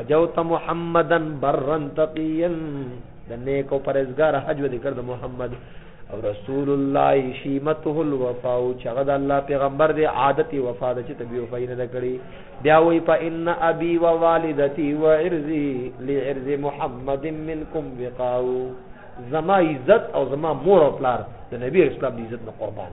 اجوت محمدن برن تقین د نیک او پرهیزګار حج ودی کړ د محمد او رسول الله شیمته الوفا او چغه د الله پیغمبر دی عادت وفا د چې تبي وفا نه کړی بیا وی په ان ابي و والدتي و عرزي لعرز محمد منکم وقاو زما عزت او زما مور او پلار د نبی اسلام دی عزت نه قربان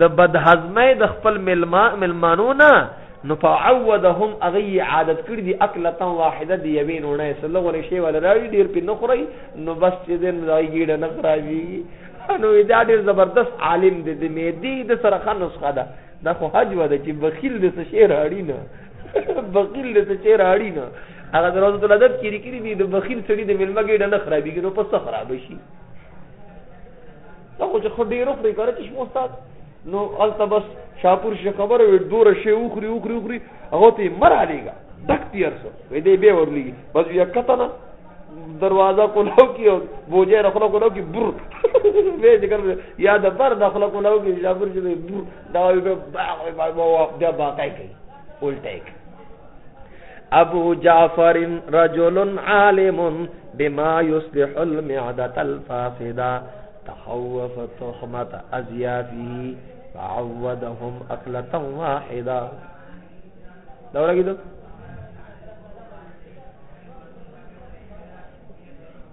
د بدهضمۍ د خپل مېلما مېلمانو نه نو فعودهم هغه یې عادت کړي دي اکلتا واحده د یوې نوڼه یې څه لغونې شی ولا راړي ډېر پې نه خورئ نو بس چې دی نو دغه ګېډه نه خرابېږي نو دا ډېر زبردست عالم دی د معدې د سره ښه نسخه ده دا خو حجوه ده چې بخیل د څه شی راړي نه بخیل د څه شی راړي نه هغه د روزت الادب کې لیکلي دي د بخیل سړي د مېلمه ګېډه نه خرابېږي نو په څه خرابه شي دا خو چې خو ډیر خوري کنه چې شمو استاد نو الته بس شاپور شي خبره وي دوره شي اوخري اوخري اوخري هغه ته مر عليګا ډک تیر سو وې دې به ورلي بس یو کته نه دروازه کولاو کی او بوجه نه خلا کولاو کی بر وې دې کړ یا د بر د خلا کولاو کی شاپور شي بر دا به باغ باغ دا باقای کوي الټه ابو جعفر رجل عالم بما يصلح المعدة الفاسدة تخوف تهمة أزيافه فعودهم أكلة واحدة دا ورګیدو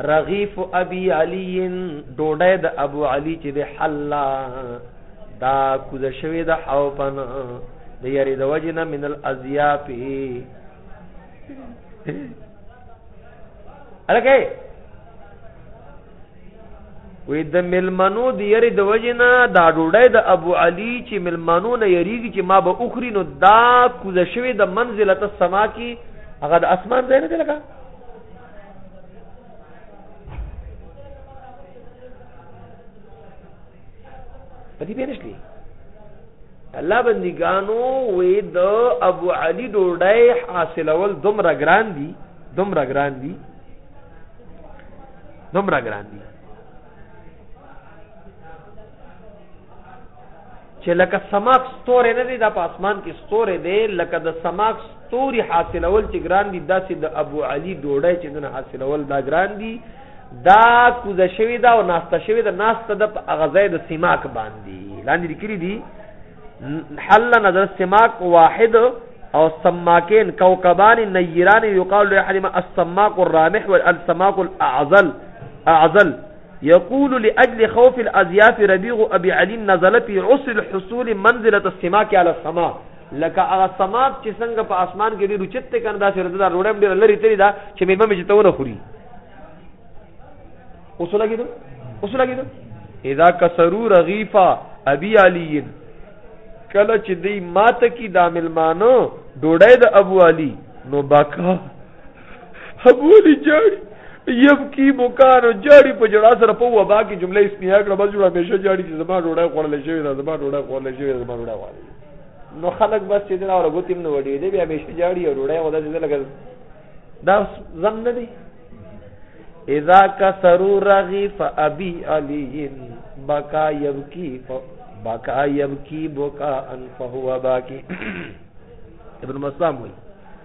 رغیف ابي علي ډوډۍ د ابو علي چې د حلا دا کوز شوی د حوپن د یری د وجنه من الازیاف الکه وې د ملمنو د یری د وجنه دا ډوډۍ د ابو علي چې ملمنو نه یریږي چې ما به اخري نو دا کوزه شوی د منزله السما کې هغه د اسمان ځای نه دی لګا پدې به نشلی الله بندګانو وې د ابو علي ډوډۍ حاصلول دومره ګران دي دومره ګران دي دومره ګران دي چې لکه سماک ستوره نه دی دا په اسمان کې ستوره دی لکه د سماک ستوري حاصلول چې ګران دي داسې د ابو علي ډوډۍ چې دنه حاصلول دا ګران دي دا کوزه شوی دا او ناسته شوی دا ناسته د غزای د سماک باندې لاندې لیکلي دي حل نظر سماک واحد او سماکین کوكبان نیران یقال له احدما السماک الرامح والسماک الاعزل اعزل يقول لاجل خوف الاضياف ربيع ابي علي نزل في عسر الحصول منزلة السماك على السماء لکه هغه سماک چې څنګه په اسمان کې ډېر اوچت دی کنه داسې رده دا روړی هم ډېره لرې تللې ده چې مېلمه مې چې ته ونه خوري اوس ولګېدو اوس ولګېدو اذا کسرو رغیفا ابي علي کله چې دی ماته کی دا ملمانو ډوډۍ د ابو علي نو باکا هم ولي جاړي یم کی بوکانو جاړي په جړا سره په وبا کې جمله اسمیه کړه بس جوړه همیشه جاړي چې زما ډوډۍ خوړل شوی دا زما ډوډۍ خوړل شوی زما ډوډۍ خوړل نو خلک بس چې دا ورغو تیم نو وړي دی بیا همیشه جاړي او ډوډۍ ودا چې لګل دا زم نه دی اذا کسرو رغی فابی علی بکا یبکی بکا یبکی بکا ان فهو باکی ابن مسلم وی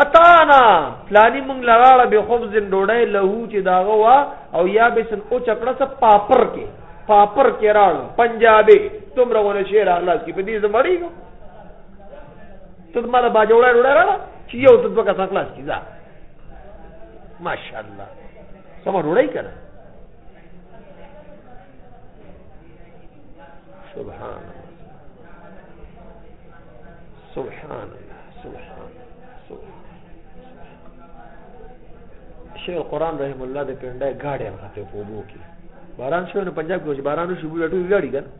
اتانا پلانی مونږ لراړه به خبز ډوډۍ له چې داغه وا او یا به سن او چکړه سه پاپر کې پاپر کې راړ پنجابي تمره ونه شعر اخلاص کې په دې زمړی کو ته ما له باجوړه ډوډۍ راړه چې یو ته دوه کسان خلاص کی ځه ماشاءالله سم ډوډۍ کړه سبحان سبحان الله سبحان سبحان شیخ القرآن رحم الله د پنده گاڑی هم خطه پوبو کی باران شوی نو پنجاب کې باران شو بوله ټول لړی کنه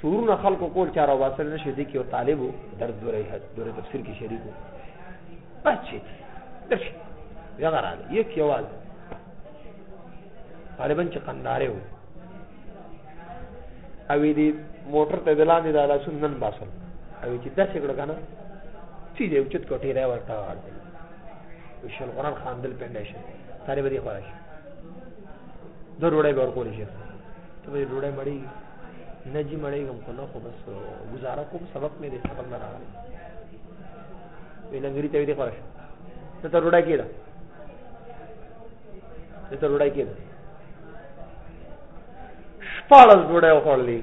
سورونه خلکو کول چاره واسل نشو دي کې او طالبو درس دوره دوره تفسیر کې شریکو بس چې درش یغراله یک یواز طالبان چې قنداره وو او دې موټر ته دلاندې د لاسون نن باسل او چې داسې کړو کنه چې دې اوچت کوټې راي ورته ورته وشل قران خان دل پنده شي طالب دې خورا شي د روړې به ورکول شي ته به روړې مړی نه جی مړی کوم کنه خو بس گزاره کوم سبق مې دې سبق نه راغلی ویلنګری ته دې خورا شي ته روړې کېده د ته ډوډۍ کېده شپاړس ډوډۍ وخوړلې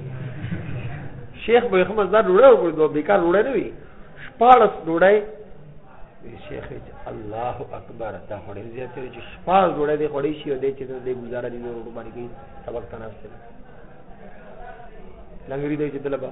شیخ به خمس دا ډوډۍ وکړي دوه بیکار ډوډۍ نه وي شپاړس ډوډۍ شیخ الله اکبر دا خوړې زیاتې چې شپاړس ډوډۍ دې خوړې شي او دې چې دې گزاره دې نور باندې کوي سبق تناسته لنګری دې چې دلبا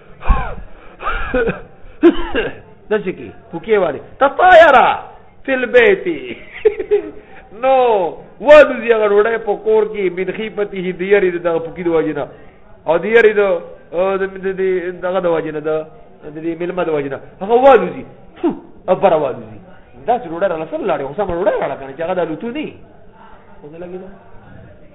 داسې کې پوکې والي تطایرا فی البیت نو والوزي هغه ډوډۍ په کور کې بنخي پتی هي د یاري دغه پوکي د واجنه او د یاري د دغه د واجنه د د دې ملما د واجنه هغه والوزي او پر والوزي دا چې ډوډۍ را لسل لاړې خو سم ډوډۍ را لکنه چې هغه د لوتو نه خو نه لګي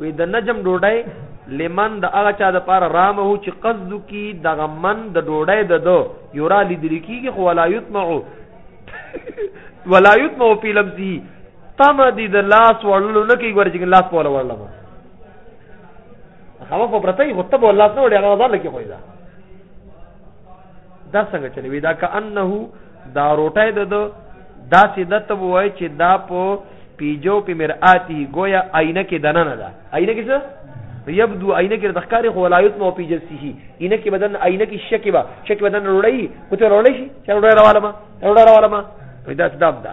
وی د نجم ډوډۍ لمن د هغه چا د پاره رامه چې قصد کی د غمن د ډوډۍ د دو یورا لیدل کیږي خو ولا یطمع ولا یطمع فی لمزه تم دې د لاس وړلو نه کیږي ورچې لاس په وړلم هغه په پرته یو ته بولاس نه وړي هغه ځل کې خوې ده دا څنګه چلوي دا کانه دا روټه د دا سیده ته وای چې دا په پیجو په مرآتی گویا آینه کې دنه نه ده آینه کې څه یبدو آینه کې د ښکاری خو ولایت مو پیجل سی هی اینه کې بدن آینه کې شکی با شکی بدن روړی کوته روړی شي چې روړی راواله ما روړی راواله ما پیدا دام ده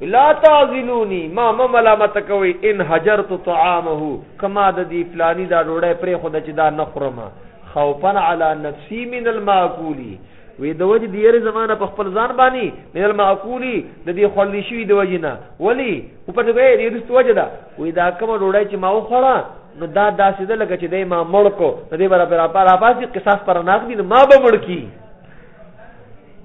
لا تعذلونی ما ما ملامت کوي ان هجرت طعامه کما د دی فلانی دا ډوړې پرې خود چې دا نخرم خوفن علی نفسی من الماکولی وې د وجه دی یره زمانہ په خپل ځان باندې من الماکولی د دې خللی شوی د وجه نه ولی او په دې دې رست وجه دا وې دا کوم ډوړې چې ما وخړه نو دا داسې ده لکه چې د ما مړ کو د دې برابر را پاسې قصاص پر ناخ دي ما به مړ کی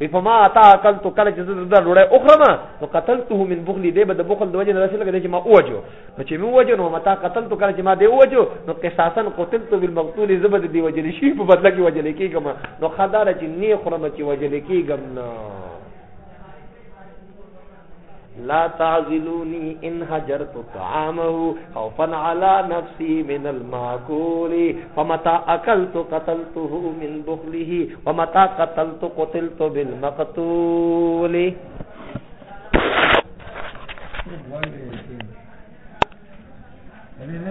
وی فما اتا عقل تو کله چې زړه ډوړې اخرم نو قتلته من بخل دی به د بخل د وجه نه رسل کړي چې ما اوجو نو چې مو وجو نو متا قتل تو کله چې ما دی اوجو نو قصاصا قتلت بالمقتول زبد دی وجل شي په بدل کې وجل کېږم نو خدای چې نه خرم چې وجل کېږم نه لا تعذلوني ان حجرت طعامه خوفا على نفسي من المعقول فمتى اكلت قتلته من بخله ومتى قتلت قتلت بالمقتول Thank you.